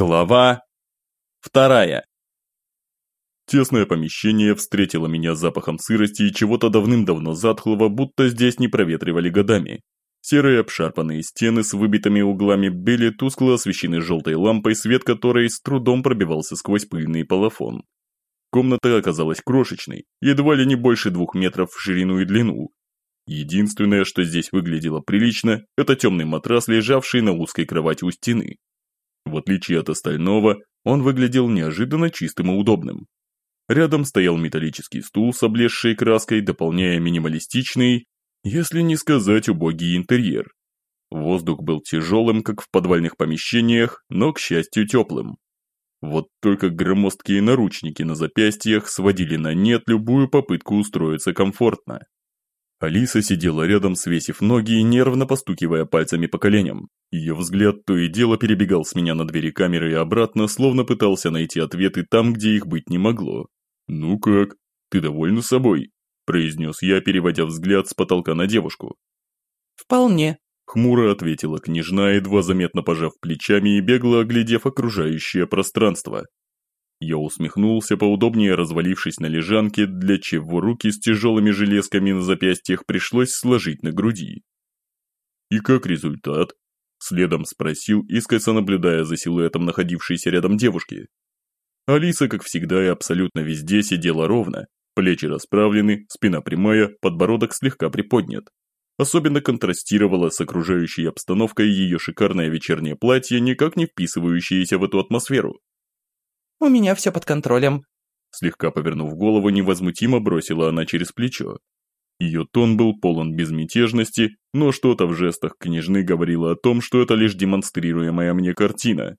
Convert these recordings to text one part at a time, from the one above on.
Глава вторая. Тесное помещение встретило меня запахом сырости и чего-то давным-давно затхлого, будто здесь не проветривали годами. Серые обшарпанные стены с выбитыми углами были тускло освещены желтой лампой, свет которой с трудом пробивался сквозь пыльный полофон. Комната оказалась крошечной, едва ли не больше двух метров в ширину и длину. Единственное, что здесь выглядело прилично, это темный матрас, лежавший на узкой кровати у стены. В отличие от остального, он выглядел неожиданно чистым и удобным. Рядом стоял металлический стул с облезшей краской, дополняя минималистичный, если не сказать убогий интерьер. Воздух был тяжелым, как в подвальных помещениях, но, к счастью, теплым. Вот только громоздкие наручники на запястьях сводили на нет любую попытку устроиться комфортно. Алиса сидела рядом, свесив ноги и нервно постукивая пальцами по коленям. Ее взгляд то и дело перебегал с меня на двери камеры и обратно, словно пытался найти ответы там, где их быть не могло. «Ну как? Ты довольна собой?» – произнес я, переводя взгляд с потолка на девушку. «Вполне», – хмуро ответила княжна, едва заметно пожав плечами и бегло оглядев окружающее пространство. Я усмехнулся, поудобнее развалившись на лежанке, для чего руки с тяжелыми железками на запястьях пришлось сложить на груди. «И как результат?» Следом спросил, искоса наблюдая за силуэтом находившейся рядом девушки. Алиса, как всегда и абсолютно везде, сидела ровно, плечи расправлены, спина прямая, подбородок слегка приподнят. Особенно контрастировало с окружающей обстановкой ее шикарное вечернее платье, никак не вписывающееся в эту атмосферу. У меня все под контролем». Слегка повернув голову, невозмутимо бросила она через плечо. Ее тон был полон безмятежности, но что-то в жестах княжны говорило о том, что это лишь демонстрируемая мне картина.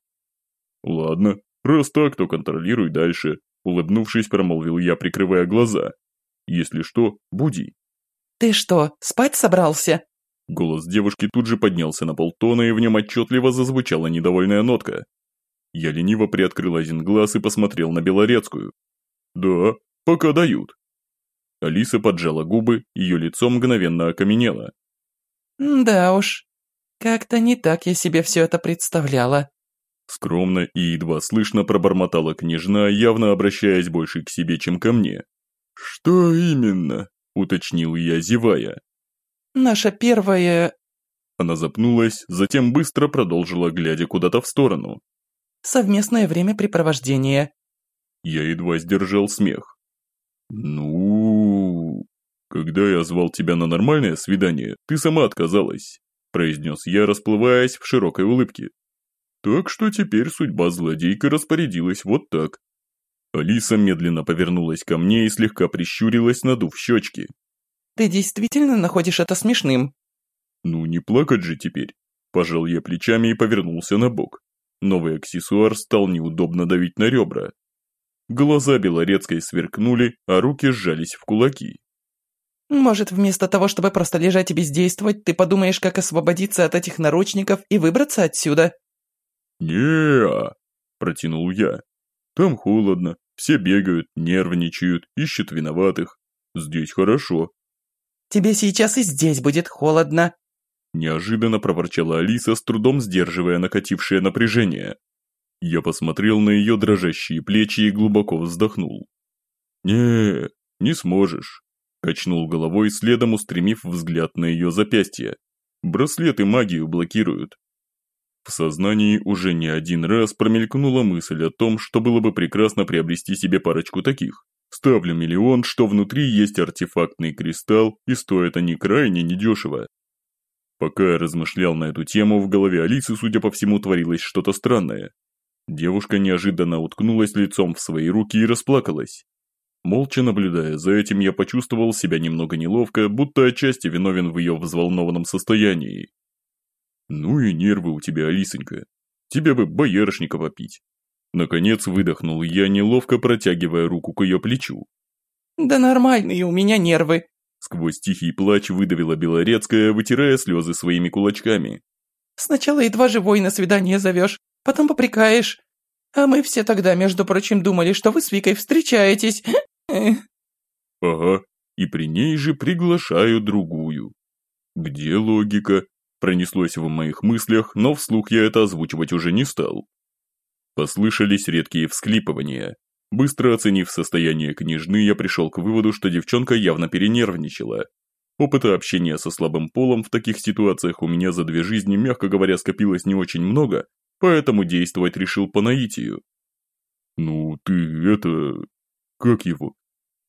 «Ладно, раз так, то контролируй дальше», улыбнувшись, промолвил я, прикрывая глаза. «Если что, буди». «Ты что, спать собрался?» Голос девушки тут же поднялся на полтона, и в нем отчетливо зазвучала недовольная нотка. Я лениво приоткрыл один глаз и посмотрел на Белорецкую. «Да, пока дают». Алиса поджала губы, ее лицо мгновенно окаменело. «Да уж, как-то не так я себе все это представляла». Скромно и едва слышно пробормотала княжна, явно обращаясь больше к себе, чем ко мне. «Что именно?» – уточнил я, зевая. «Наша первая...» Она запнулась, затем быстро продолжила, глядя куда-то в сторону совместное времяпрепровождение». Я едва сдержал смех. «Ну...» «Когда я звал тебя на нормальное свидание, ты сама отказалась», произнес я, расплываясь в широкой улыбке. «Так что теперь судьба злодейка распорядилась вот так». Алиса медленно повернулась ко мне и слегка прищурилась, надув щечки. «Ты действительно находишь это смешным?» «Ну, не плакать же теперь», пожал я плечами и повернулся на бок. Новый аксессуар стал неудобно давить на ребра. Глаза Белорецкой сверкнули, а руки сжались в кулаки. «Может, вместо того, чтобы просто лежать и бездействовать, ты подумаешь, как освободиться от этих наручников и выбраться отсюда?» не протянул я. «Там холодно, все бегают, нервничают, ищут виноватых. Здесь хорошо». «Тебе сейчас и здесь будет холодно», Неожиданно проворчала Алиса, с трудом сдерживая накатившее напряжение. Я посмотрел на ее дрожащие плечи и глубоко вздохнул. не не сможешь», – качнул головой, следом устремив взгляд на ее запястье. «Браслеты магию блокируют». В сознании уже не один раз промелькнула мысль о том, что было бы прекрасно приобрести себе парочку таких. Ставлю миллион, что внутри есть артефактный кристалл, и стоят они крайне недешево. Пока я размышлял на эту тему, в голове Алисы, судя по всему, творилось что-то странное. Девушка неожиданно уткнулась лицом в свои руки и расплакалась. Молча наблюдая за этим, я почувствовал себя немного неловко, будто отчасти виновен в ее взволнованном состоянии. «Ну и нервы у тебя, Алисонька. Тебе бы боярышника попить». Наконец выдохнул я, неловко протягивая руку к ее плечу. «Да нормальные у меня нервы», Сквозь тихий плач выдавила Белорецкая, вытирая слезы своими кулачками. «Сначала едва живой на свидание зовешь, потом попрекаешь. А мы все тогда, между прочим, думали, что вы с Викой встречаетесь. Ага, и при ней же приглашаю другую. Где логика? Пронеслось в моих мыслях, но вслух я это озвучивать уже не стал. Послышались редкие всклипывания. Быстро оценив состояние княжны, я пришел к выводу, что девчонка явно перенервничала. Опыта общения со слабым полом в таких ситуациях у меня за две жизни, мягко говоря, скопилось не очень много, поэтому действовать решил по наитию. «Ну, ты это... как его?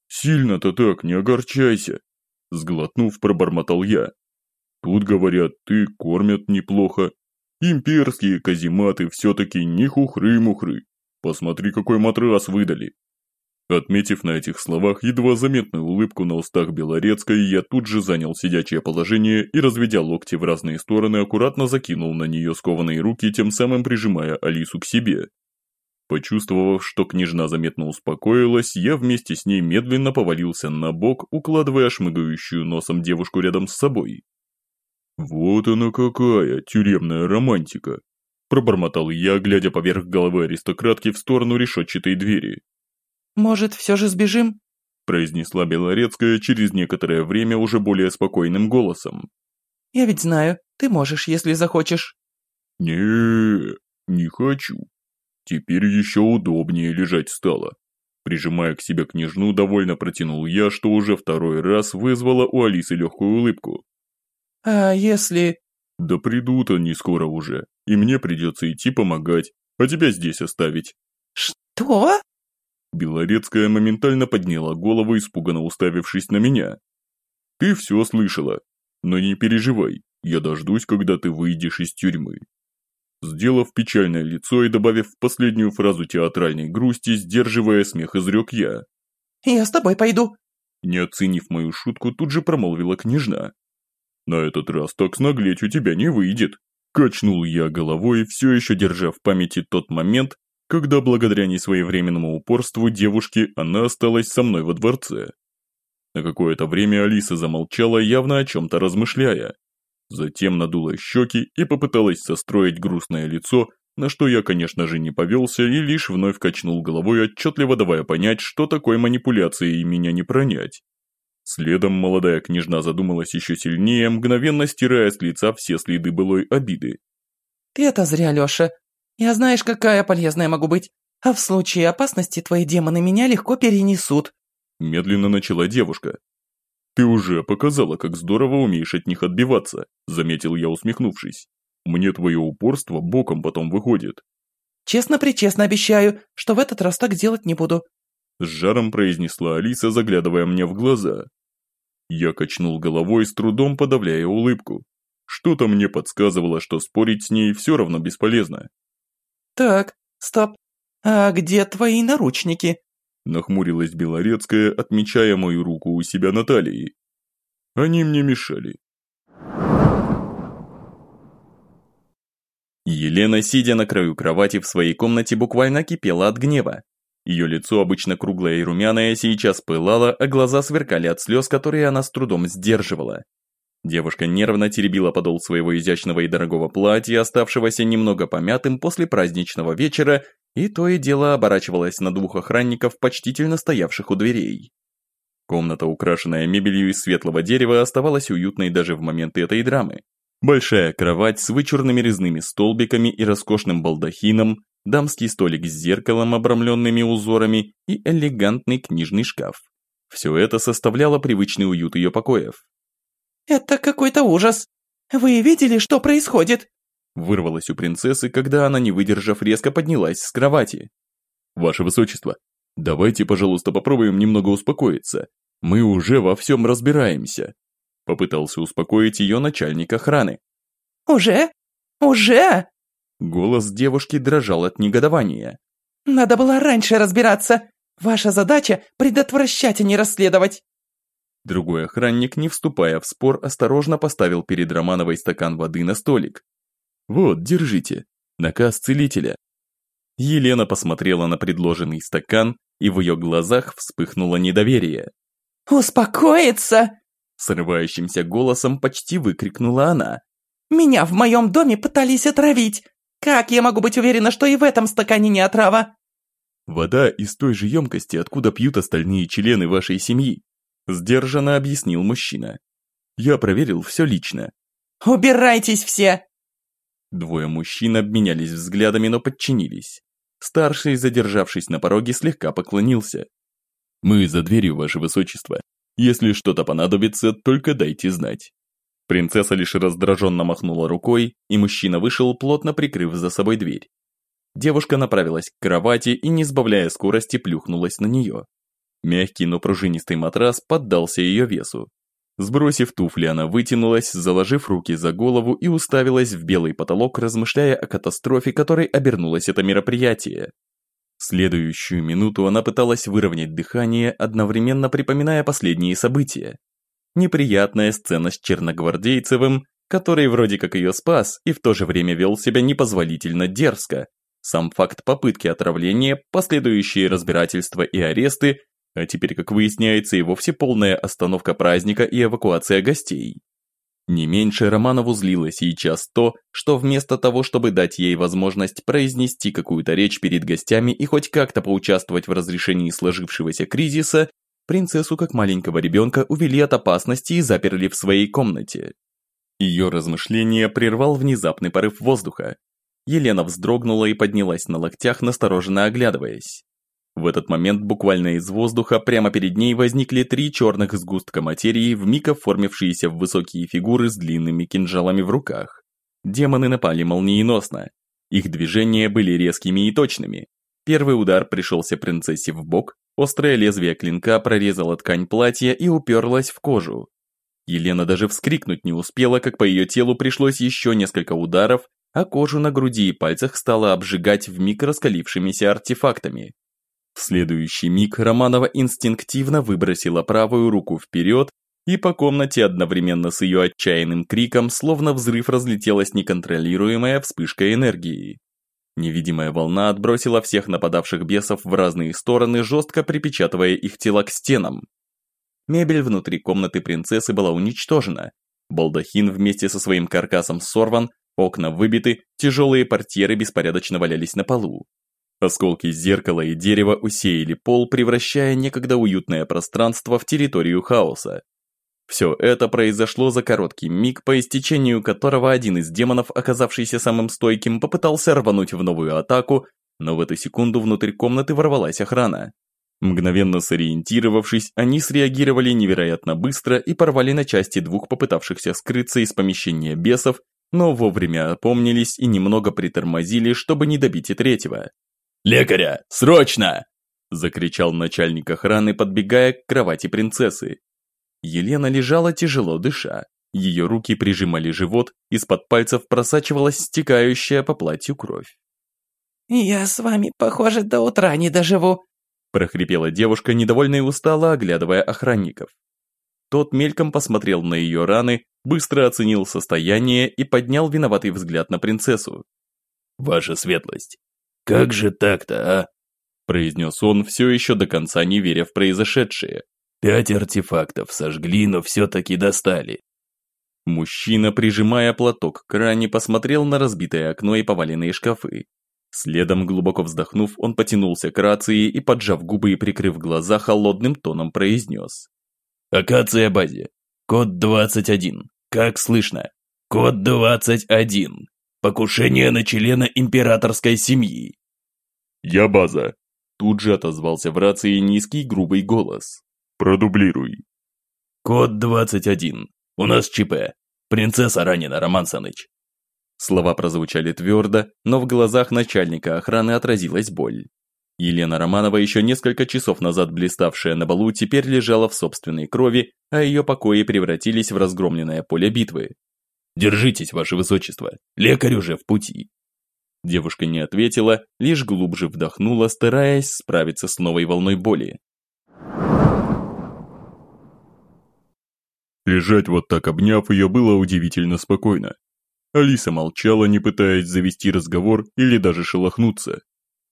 Сильно-то так, не огорчайся!» Сглотнув, пробормотал я. «Тут, говорят, ты кормят неплохо. Имперские казематы все-таки не хухры-мухры. Посмотри, какой матрас выдали!» Отметив на этих словах едва заметную улыбку на устах Белорецкой, я тут же занял сидячее положение и, разведя локти в разные стороны, аккуратно закинул на нее скованные руки, тем самым прижимая Алису к себе. Почувствовав, что княжна заметно успокоилась, я вместе с ней медленно повалился на бок, укладывая шмыгающую носом девушку рядом с собой. «Вот она какая, тюремная романтика!» Пробормотал я, глядя поверх головы аристократки в сторону решетчатой двери. «Может, все же сбежим?» произнесла Белорецкая через некоторое время уже более спокойным голосом. «Я ведь знаю, ты можешь, если захочешь». не не хочу. Теперь еще удобнее лежать стало. Прижимая к себе княжну, довольно протянул я, что уже второй раз вызвало у Алисы легкую улыбку. «А если...» «Да придут они скоро уже, и мне придется идти помогать, а тебя здесь оставить». «Что?» Белорецкая моментально подняла голову, испуганно уставившись на меня. «Ты все слышала, но не переживай, я дождусь, когда ты выйдешь из тюрьмы. Сделав печальное лицо и добавив последнюю фразу театральной грусти, сдерживая смех, изрек я. «Я с тобой пойду». Не оценив мою шутку, тут же промолвила княжна. «На этот раз так снаглеть у тебя не выйдет». Качнул я головой, все еще держа в памяти тот момент, когда благодаря несвоевременному упорству девушки она осталась со мной во дворце. На какое-то время Алиса замолчала, явно о чем-то размышляя. Затем надула щеки и попыталась состроить грустное лицо, на что я, конечно же, не повелся и лишь вновь качнул головой, отчетливо давая понять, что такой манипуляцией меня не пронять. Следом молодая княжна задумалась еще сильнее, мгновенно стирая с лица все следы былой обиды. «Ты это зря, Леша. Я знаешь, какая полезная могу быть. А в случае опасности твои демоны меня легко перенесут». Медленно начала девушка, «Ты уже показала, как здорово умеешь от них отбиваться», – заметил я, усмехнувшись. «Мне твое упорство боком потом выходит». «Честно-причестно обещаю, что в этот раз так делать не буду», – с жаром произнесла Алиса, заглядывая мне в глаза. Я качнул головой, с трудом подавляя улыбку. Что-то мне подсказывало, что спорить с ней все равно бесполезно. «Так, стоп. А где твои наручники?» Нахмурилась Белорецкая, отмечая мою руку у себя на талии. Они мне мешали. Елена, сидя на краю кровати в своей комнате, буквально кипела от гнева. Ее лицо, обычно круглое и румяное, сейчас пылало, а глаза сверкали от слез, которые она с трудом сдерживала. Девушка нервно теребила подол своего изящного и дорогого платья, оставшегося немного помятым после праздничного вечера, и то и дело оборачивалась на двух охранников, почтительно стоявших у дверей. Комната, украшенная мебелью из светлого дерева, оставалась уютной даже в моменты этой драмы. Большая кровать с вычурными резными столбиками и роскошным балдахином, дамский столик с зеркалом, обрамленными узорами и элегантный книжный шкаф. Все это составляло привычный уют ее покоев. «Это какой-то ужас! Вы видели, что происходит?» Вырвалась у принцессы, когда она, не выдержав, резко поднялась с кровати. «Ваше высочество, давайте, пожалуйста, попробуем немного успокоиться. Мы уже во всем разбираемся», попытался успокоить ее начальник охраны. «Уже? Уже?» Голос девушки дрожал от негодования. «Надо было раньше разбираться. Ваша задача – предотвращать, а не расследовать». Другой охранник, не вступая в спор, осторожно поставил перед Романовой стакан воды на столик. «Вот, держите. Наказ целителя». Елена посмотрела на предложенный стакан, и в ее глазах вспыхнуло недоверие. «Успокоиться!» Срывающимся голосом почти выкрикнула она. «Меня в моем доме пытались отравить! Как я могу быть уверена, что и в этом стакане не отрава?» «Вода из той же емкости, откуда пьют остальные члены вашей семьи», сдержанно объяснил мужчина. «Я проверил все лично». «Убирайтесь все!» Двое мужчин обменялись взглядами, но подчинились. Старший, задержавшись на пороге, слегка поклонился. «Мы за дверью, ваше высочество. Если что-то понадобится, только дайте знать». Принцесса лишь раздраженно махнула рукой, и мужчина вышел, плотно прикрыв за собой дверь. Девушка направилась к кровати и, не сбавляя скорости, плюхнулась на нее. Мягкий, но пружинистый матрас поддался ее весу. Сбросив туфли, она вытянулась, заложив руки за голову и уставилась в белый потолок, размышляя о катастрофе, которой обернулось это мероприятие. Следующую минуту она пыталась выровнять дыхание, одновременно припоминая последние события. Неприятная сцена с черногвардейцевым, который вроде как ее спас и в то же время вел себя непозволительно дерзко, сам факт попытки отравления, последующие разбирательства и аресты, а теперь, как выясняется, и вовсе полная остановка праздника и эвакуация гостей. Не меньше Романову злило сейчас то, что вместо того, чтобы дать ей возможность произнести какую-то речь перед гостями и хоть как-то поучаствовать в разрешении сложившегося кризиса, принцессу как маленького ребенка увели от опасности и заперли в своей комнате. Ее размышления прервал внезапный порыв воздуха, Елена вздрогнула и поднялась на локтях, настороженно оглядываясь. В этот момент буквально из воздуха прямо перед ней возникли три черных сгустка материи, вмиг оформившиеся в высокие фигуры с длинными кинжалами в руках. Демоны напали молниеносно. Их движения были резкими и точными. Первый удар пришелся принцессе в бок, острое лезвие клинка прорезало ткань платья и уперлось в кожу. Елена даже вскрикнуть не успела, как по ее телу пришлось еще несколько ударов, а кожу на груди и пальцах стало обжигать вмиг раскалившимися артефактами. В следующий миг Романова инстинктивно выбросила правую руку вперед, и по комнате одновременно с ее отчаянным криком, словно взрыв разлетелась неконтролируемая вспышка энергии. Невидимая волна отбросила всех нападавших бесов в разные стороны, жестко припечатывая их тела к стенам. Мебель внутри комнаты принцессы была уничтожена. Балдахин вместе со своим каркасом сорван, Окна выбиты, тяжелые портьеры беспорядочно валялись на полу. Осколки зеркала и дерева усеяли пол, превращая некогда уютное пространство в территорию хаоса. Все это произошло за короткий миг, по истечению которого один из демонов, оказавшийся самым стойким, попытался рвануть в новую атаку, но в эту секунду внутрь комнаты ворвалась охрана. Мгновенно сориентировавшись, они среагировали невероятно быстро и порвали на части двух попытавшихся скрыться из помещения бесов, но вовремя опомнились и немного притормозили, чтобы не добить и третьего. «Лекаря! Срочно!» – закричал начальник охраны, подбегая к кровати принцессы. Елена лежала тяжело дыша. Ее руки прижимали живот, из-под пальцев просачивалась стекающая по платью кровь. «Я с вами, похоже, до утра не доживу», – прохрипела девушка, недовольно и устало оглядывая охранников. Тот мельком посмотрел на ее раны, быстро оценил состояние и поднял виноватый взгляд на принцессу. «Ваша светлость, как же так-то, а?» произнес он, все еще до конца не веря в произошедшее. «Пять артефактов сожгли, но все-таки достали». Мужчина, прижимая платок к ране, посмотрел на разбитое окно и поваленные шкафы. Следом, глубоко вздохнув, он потянулся к рации и, поджав губы и прикрыв глаза, холодным тоном произнес. Акация базе. Код 21. Как слышно? Код 21. Покушение на члена императорской семьи. Я база. Тут же отозвался в рации низкий грубый голос. Продублируй. Код 21. У нас ЧП. Принцесса ранена, Роман Саныч. Слова прозвучали твердо, но в глазах начальника охраны отразилась боль. Елена Романова, еще несколько часов назад блиставшая на балу, теперь лежала в собственной крови, а ее покои превратились в разгромленное поле битвы. «Держитесь, ваше высочество, лекарь уже в пути». Девушка не ответила, лишь глубже вдохнула, стараясь справиться с новой волной боли. Лежать вот так обняв ее было удивительно спокойно. Алиса молчала, не пытаясь завести разговор или даже шелохнуться.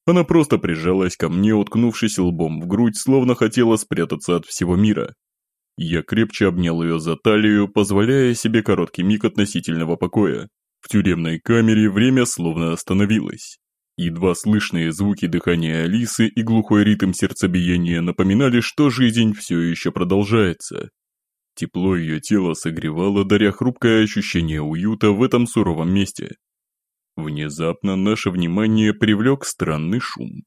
Она просто прижалась ко мне, уткнувшись лбом в грудь, словно хотела спрятаться от всего мира. Я крепче обнял ее за талию, позволяя себе короткий миг относительного покоя. В тюремной камере время словно остановилось. Едва слышные звуки дыхания Алисы и глухой ритм сердцебиения напоминали, что жизнь все еще продолжается. Тепло ее тела согревало, даря хрупкое ощущение уюта в этом суровом месте. Внезапно наше внимание привлек странный шум.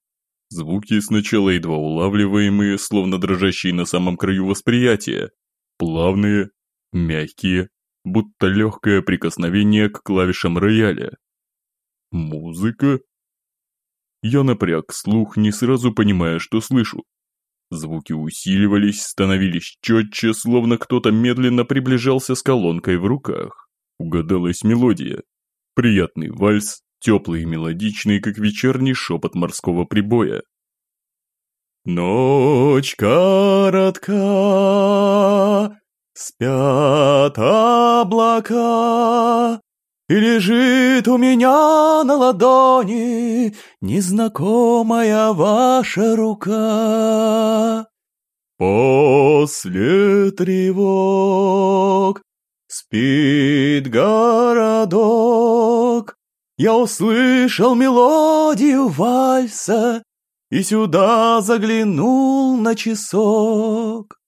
Звуки сначала едва улавливаемые, словно дрожащие на самом краю восприятия, плавные, мягкие, будто легкое прикосновение к клавишам рояля. Музыка? Я напряг слух, не сразу понимая, что слышу. Звуки усиливались, становились четче, словно кто-то медленно приближался с колонкой в руках. Угадалась мелодия. Приятный вальс, теплый и мелодичный, как вечерний шепот морского прибоя. Ночь коротка, спят облака, И лежит у меня на ладони Незнакомая ваша рука. После тревог спит городок, Я услышал мелодию вальса и сюда заглянул на часок.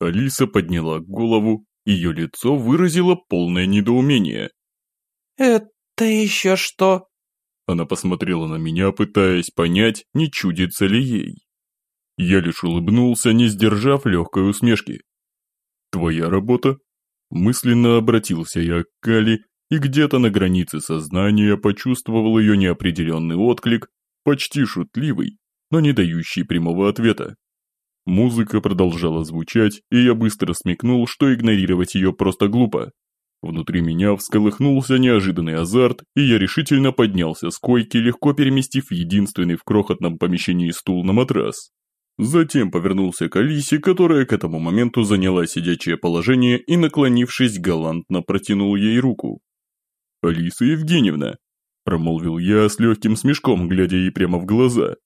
Алиса подняла голову, ее лицо выразило полное недоумение. «Это еще что?» Она посмотрела на меня, пытаясь понять, не чудится ли ей. Я лишь улыбнулся, не сдержав легкой усмешки. «Твоя работа?» Мысленно обратился я к Кали и где-то на границе сознания почувствовал ее неопределенный отклик, почти шутливый, но не дающий прямого ответа. Музыка продолжала звучать, и я быстро смекнул, что игнорировать ее просто глупо. Внутри меня всколыхнулся неожиданный азарт, и я решительно поднялся с койки, легко переместив единственный в крохотном помещении стул на матрас. Затем повернулся к Алисе, которая к этому моменту заняла сидячее положение и, наклонившись, галантно протянул ей руку. «Алиса Евгеньевна», – промолвил я с легким смешком, глядя ей прямо в глаза,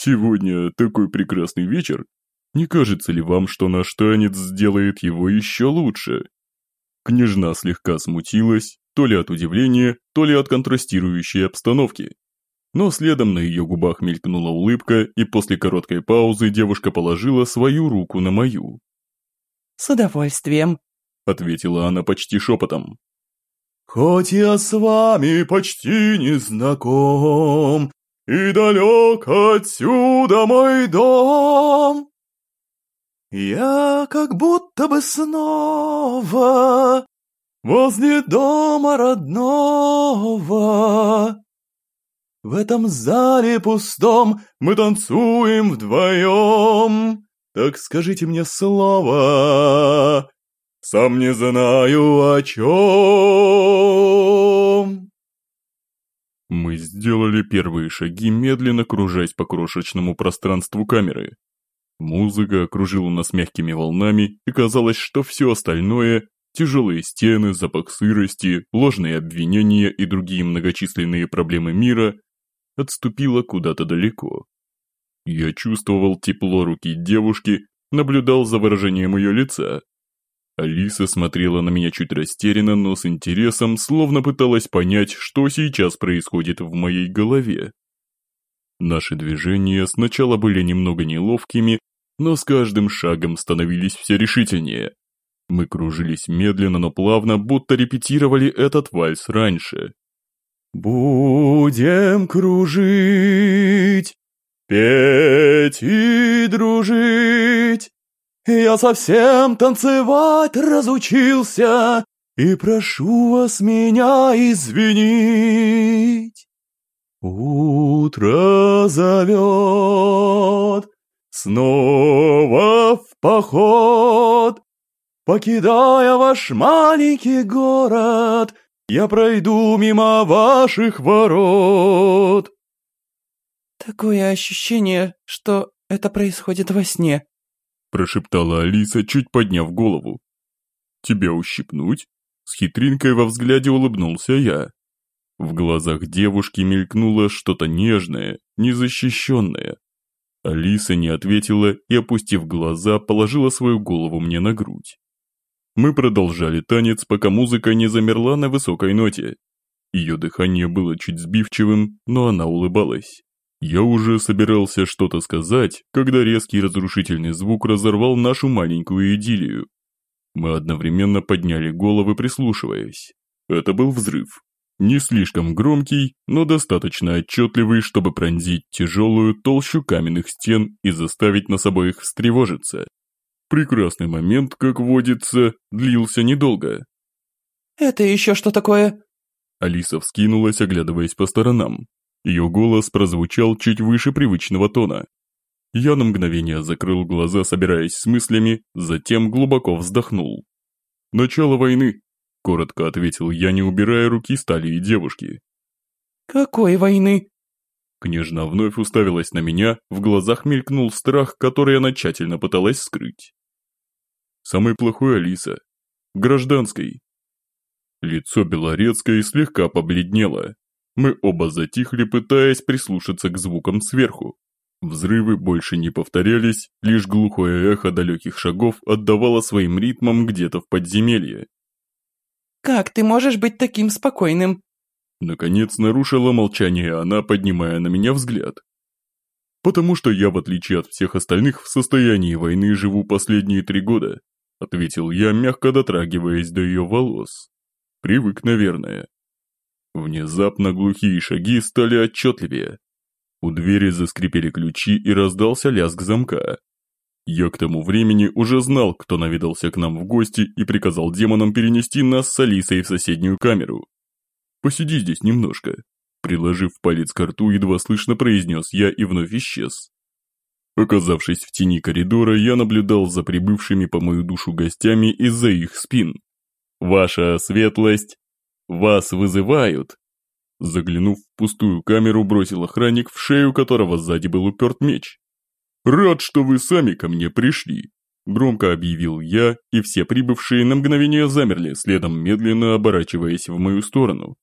Сегодня такой прекрасный вечер. Не кажется ли вам, что наш танец сделает его еще лучше?» Княжна слегка смутилась, то ли от удивления, то ли от контрастирующей обстановки. Но следом на ее губах мелькнула улыбка, и после короткой паузы девушка положила свою руку на мою. «С удовольствием», — ответила она почти шепотом. «Хоть я с вами почти не знаком, и далек отсюда мой дом. Я как будто бы снова возле дома родного. В этом зале пустом мы танцуем вдвоем. Так скажите мне слово, сам не знаю о чем. Мы сделали первые шаги, медленно кружась по крошечному пространству камеры. Музыка окружила нас мягкими волнами, и казалось, что все остальное – тяжелые стены, запах сырости, ложные обвинения и другие многочисленные проблемы мира – отступило куда-то далеко. Я чувствовал тепло руки девушки, наблюдал за выражением ее лица, Алиса смотрела на меня чуть растерянно, но с интересом, словно пыталась понять, что сейчас происходит в моей голове. Наши движения сначала были немного неловкими, но с каждым шагом становились все решительнее. Мы кружились медленно, но плавно, будто репетировали этот вальс раньше. «Будем кружить, петь и дружить, я совсем танцевать разучился, и прошу вас меня извинить. Утро зовет, снова в поход, Покидая ваш маленький город, Я пройду мимо ваших ворот. Такое ощущение, что это происходит во сне, прошептала Алиса, чуть подняв голову. «Тебя ущипнуть?» С хитринкой во взгляде улыбнулся я. В глазах девушки мелькнуло что-то нежное, незащищенное. Алиса не ответила и, опустив глаза, положила свою голову мне на грудь. Мы продолжали танец, пока музыка не замерла на высокой ноте. Ее дыхание было чуть сбивчивым, но она улыбалась. Я уже собирался что-то сказать, когда резкий разрушительный звук разорвал нашу маленькую идиллию. Мы одновременно подняли головы, прислушиваясь. Это был взрыв. Не слишком громкий, но достаточно отчетливый, чтобы пронзить тяжелую толщу каменных стен и заставить нас обоих встревожиться. Прекрасный момент, как водится, длился недолго. «Это еще что такое?» Алиса вскинулась, оглядываясь по сторонам. Ее голос прозвучал чуть выше привычного тона. Я на мгновение закрыл глаза, собираясь с мыслями, затем глубоко вздохнул. «Начало войны», – коротко ответил я, не убирая руки стали и девушки. «Какой войны?» Княжна вновь уставилась на меня, в глазах мелькнул страх, который она тщательно пыталась скрыть. «Самый плохой Алиса. Гражданской». Лицо Белорецкой слегка побледнело. Мы оба затихли, пытаясь прислушаться к звукам сверху. Взрывы больше не повторялись, лишь глухое эхо далеких шагов отдавало своим ритмом где-то в подземелье. «Как ты можешь быть таким спокойным?» Наконец нарушила молчание она, поднимая на меня взгляд. «Потому что я, в отличие от всех остальных, в состоянии войны живу последние три года», ответил я, мягко дотрагиваясь до ее волос. «Привык, наверное». Внезапно глухие шаги стали отчетливее. У двери заскрипели ключи и раздался лязг замка. Я к тому времени уже знал, кто наведался к нам в гости и приказал демонам перенести нас с Алисой в соседнюю камеру. «Посиди здесь немножко», приложив палец к рту, едва слышно произнес я и вновь исчез. Оказавшись в тени коридора, я наблюдал за прибывшими по мою душу гостями из-за их спин. «Ваша светлость! Вас вызывают!» Заглянув в пустую камеру, бросил охранник, в шею которого сзади был уперт меч. «Рад, что вы сами ко мне пришли», – громко объявил я, и все прибывшие на мгновение замерли, следом медленно оборачиваясь в мою сторону.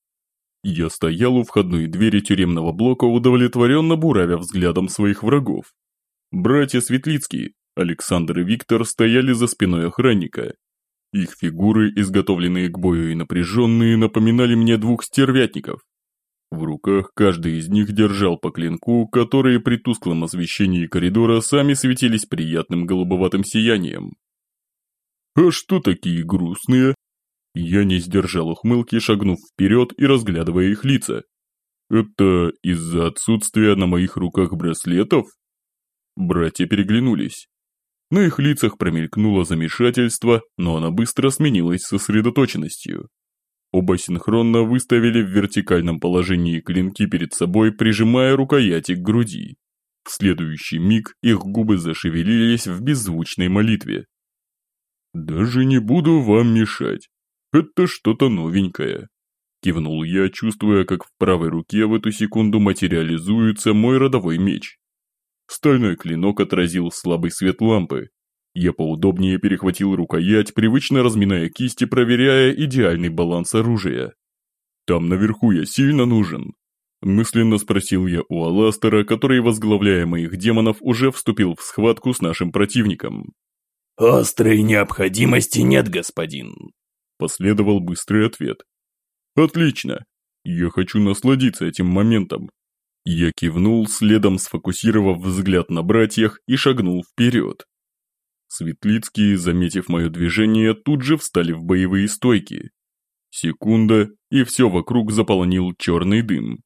Я стоял у входной двери тюремного блока, удовлетворенно буравя взглядом своих врагов. Братья Светлицкие, Александр и Виктор стояли за спиной охранника. Их фигуры, изготовленные к бою и напряженные, напоминали мне двух стервятников, в руках каждый из них держал по клинку, которые при тусклом освещении коридора сами светились приятным голубоватым сиянием. «А что такие грустные?» Я не сдержал ухмылки, шагнув вперед и разглядывая их лица. «Это из-за отсутствия на моих руках браслетов?» Братья переглянулись. На их лицах промелькнуло замешательство, но оно быстро сменилось сосредоточенностью. Оба синхронно выставили в вертикальном положении клинки перед собой, прижимая рукояти к груди. В следующий миг их губы зашевелились в беззвучной молитве. «Даже не буду вам мешать. Это что-то новенькое», – кивнул я, чувствуя, как в правой руке в эту секунду материализуется мой родовой меч. Стальной клинок отразил слабый свет лампы, я поудобнее перехватил рукоять, привычно разминая кисти, проверяя идеальный баланс оружия. «Там наверху я сильно нужен?» Мысленно спросил я у Аластера, который, возглавляя моих демонов, уже вступил в схватку с нашим противником. «Острой необходимости нет, господин», – последовал быстрый ответ. «Отлично. Я хочу насладиться этим моментом». Я кивнул, следом сфокусировав взгляд на братьях и шагнул вперед. Светлицкие, заметив мое движение, тут же встали в боевые стойки. Секунда, и все вокруг заполонил черный дым.